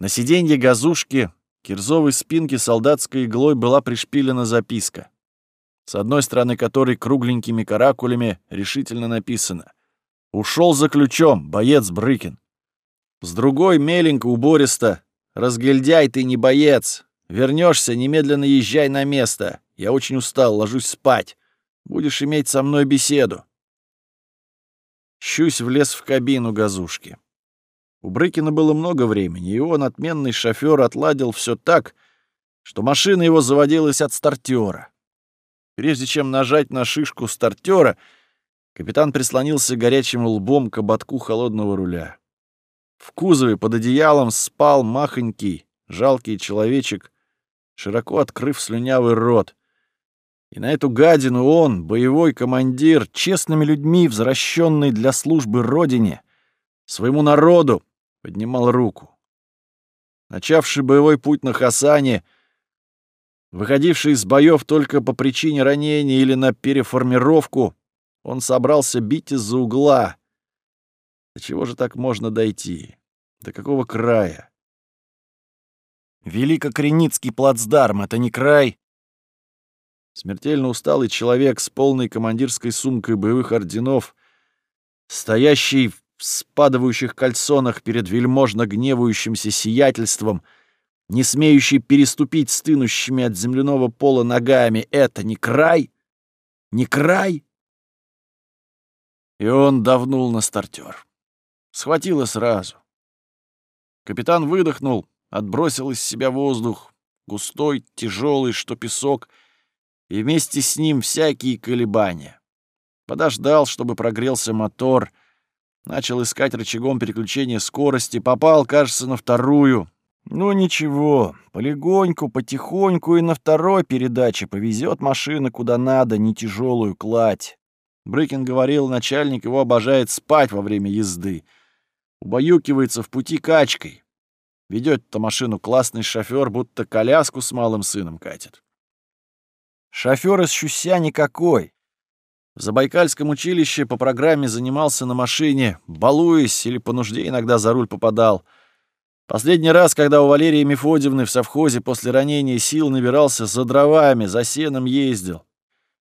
На сиденье газушки кирзовой спинки солдатской иглой была пришпилена записка, с одной стороны которой кругленькими каракулями решительно написано «Ушел за ключом, боец Брыкин». С другой меленько убористо «Разгильдяй ты не боец, вернешься, немедленно езжай на место. Я очень устал, ложусь спать. Будешь иметь со мной беседу». Щусь влез в кабину газушки. У Брыкина было много времени, и он, отменный шофер, отладил все так, что машина его заводилась от стартера. Прежде чем нажать на шишку стартера, капитан прислонился горячим лбом к ободку холодного руля. В кузове под одеялом спал махонький, жалкий человечек, широко открыв слюнявый рот. И на эту гадину он, боевой командир, честными людьми, возвращенный для службы Родине, своему народу, поднимал руку. Начавший боевой путь на Хасане, выходивший из боев только по причине ранения или на переформировку, он собрался бить из-за угла. До чего же так можно дойти? До какого края? Великокреницкий плацдарм — это не край. Смертельно усталый человек с полной командирской сумкой боевых орденов, стоящий в спадывающих кальсонах перед вельможно гневающимся сиятельством, не смеющий переступить стынущими от земляного пола ногами, это не край? Не край? И он давнул на стартер. Схватило сразу. Капитан выдохнул, отбросил из себя воздух, густой, тяжелый, что песок, и вместе с ним всякие колебания. Подождал, чтобы прогрелся мотор — Начал искать рычагом переключения скорости, попал, кажется, на вторую. Ну ничего, полегоньку, потихоньку и на второй передаче повезет машина куда надо, не тяжелую кладь. Брыкин говорил, начальник его обожает спать во время езды. Убаюкивается в пути качкой. Ведет-то машину классный шофер, будто коляску с малым сыном катит. Шофер из Щуся никакой. В Забайкальском училище по программе занимался на машине, балуясь или по нужде иногда за руль попадал. Последний раз, когда у Валерии Мефодьевны в совхозе после ранения сил набирался за дровами, за сеном ездил.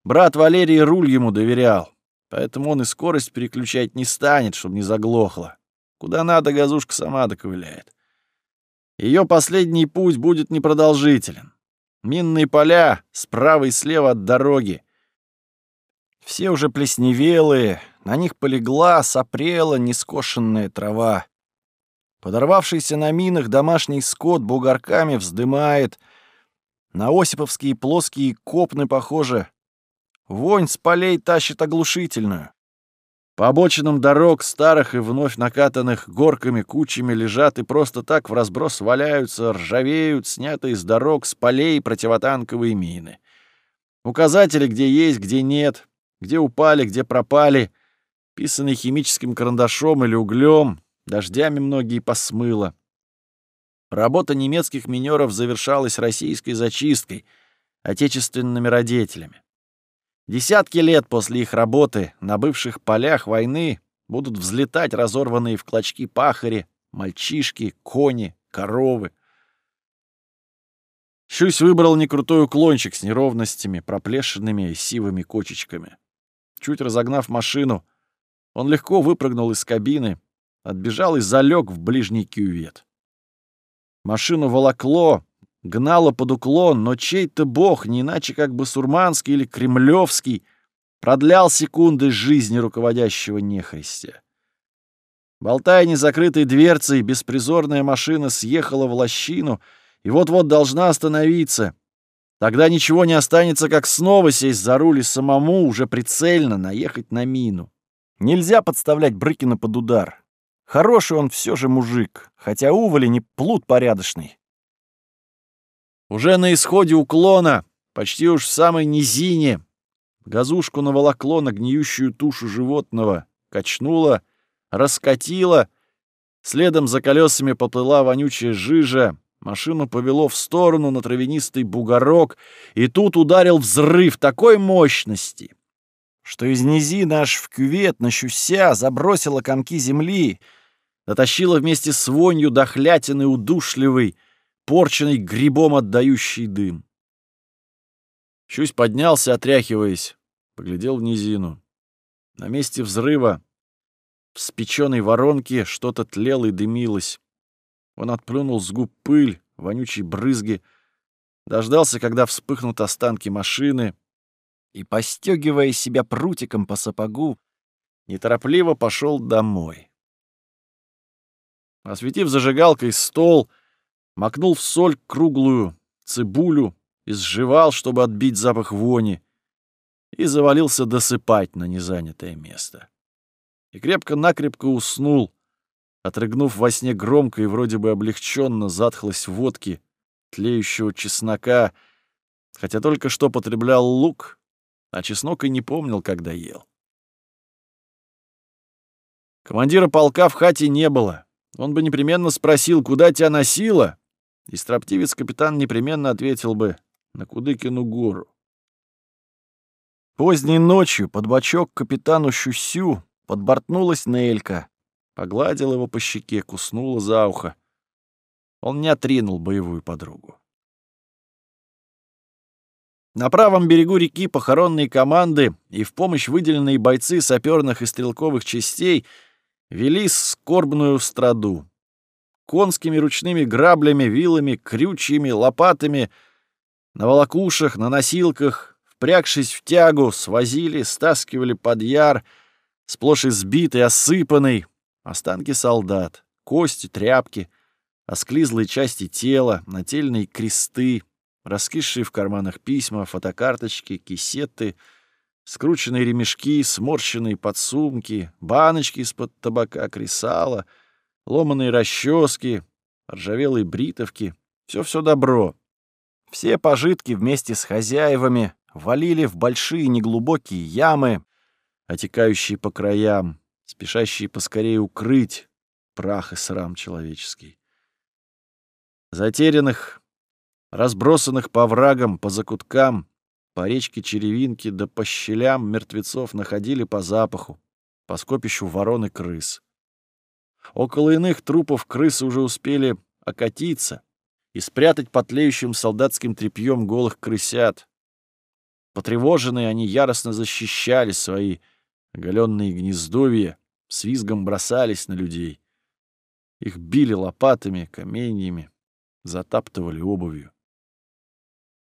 Брат Валерий руль ему доверял, поэтому он и скорость переключать не станет, чтобы не заглохло. Куда надо, газушка сама доковыляет. Ее последний путь будет непродолжителен. Минные поля справа и слева от дороги — все уже плесневелые, на них полегла, сопрела нескошенная трава. Подорвавшийся на минах домашний скот бугорками вздымает. На осиповские плоские копны похоже. Вонь с полей тащит оглушительную. По обочинам дорог, старых и вновь накатанных горками кучами лежат и просто так в разброс валяются, ржавеют, снятые с дорог, с полей противотанковые мины. Указатели, где есть, где нет, где упали, где пропали, писанные химическим карандашом или углем, дождями многие посмыло. Работа немецких минеров завершалась российской зачисткой, отечественными родителями. Десятки лет после их работы на бывших полях войны будут взлетать разорванные в клочки пахари, мальчишки, кони, коровы. Щусь выбрал некрутой уклончик с неровностями, проплешинными и сивыми кочечками. Чуть разогнав машину, он легко выпрыгнул из кабины, отбежал и залег в ближний кювет. Машину волокло, гнало под уклон, но чей-то бог, не иначе как бы сурманский или кремлевский, продлял секунды жизни руководящего нехристя. Болтая незакрытой дверцей, беспризорная машина съехала в лощину и вот-вот должна остановиться — Тогда ничего не останется, как снова сесть за руль и самому уже прицельно наехать на мину. Нельзя подставлять Брыкина под удар. Хороший он все же мужик, хотя уволи не плут порядочный. Уже на исходе уклона, почти уж в самой низине, газушку наволокло на гниющую тушу животного, качнуло, раскатило, следом за колесами поплыла вонючая жижа, Машину повело в сторону на травянистый бугорок, и тут ударил взрыв такой мощности, что из низины аж в кювет на щуся забросило комки земли. дотащила вместе с вонью дохлятины удушливый, порченный грибом отдающий дым. Щусь поднялся, отряхиваясь, поглядел в низину. На месте взрыва в спеченной воронке что-то тлело и дымилось. Он отплюнул с губ пыль, вонючие брызги, дождался, когда вспыхнут останки машины, и, постегивая себя прутиком по сапогу, неторопливо пошел домой. Осветив зажигалкой стол, макнул в соль круглую цибулю и сживал, чтобы отбить запах вони, и завалился досыпать на незанятое место. И крепко-накрепко уснул, отрыгнув во сне громко и вроде бы облегченно затхлость водки, тлеющего чеснока, хотя только что потреблял лук, а чеснок и не помнил, когда ел. Командира полка в хате не было. Он бы непременно спросил, куда тебя носило, и строптивец-капитан непременно ответил бы на Кудыкину гору. Поздней ночью под бочок капитану Щусю подбортнулась Нелька, погладила его по щеке, куснула за ухо. Он не отринул боевую подругу. На правом берегу реки похоронные команды и в помощь выделенные бойцы саперных и стрелковых частей вели скорбную страду. Конскими ручными граблями, вилами, крючьями, лопатами, на волокушах, на носилках, впрягшись в тягу, свозили, стаскивали под яр, сплошь избитый, осыпанный, останки солдат, кости, тряпки, осклизлые части тела, нательные кресты, раскисшие в карманах письма, фотокарточки, кисеты, скрученные ремешки, сморщенные подсумки, баночки из-под табака, кресала, ломаные расчески, ржавелые бритовки — все-все добро. Все пожитки вместе с хозяевами валили в большие неглубокие ямы, отекающие по краям, спешащие поскорее укрыть прах и срам человеческий. Затерянных, разбросанных по врагам, по закуткам, по речке Черевинки да по щелям мертвецов находили по запаху, по скопищу ворон и крыс. Около иных трупов крысы уже успели окатиться и спрятать под тлеющим солдатским тряпьем голых крысят, Потревоженные, они яростно защищали свои оголенные гнездовья, с визгом бросались на людей. Их били лопатами, каменьями, затаптывали обувью.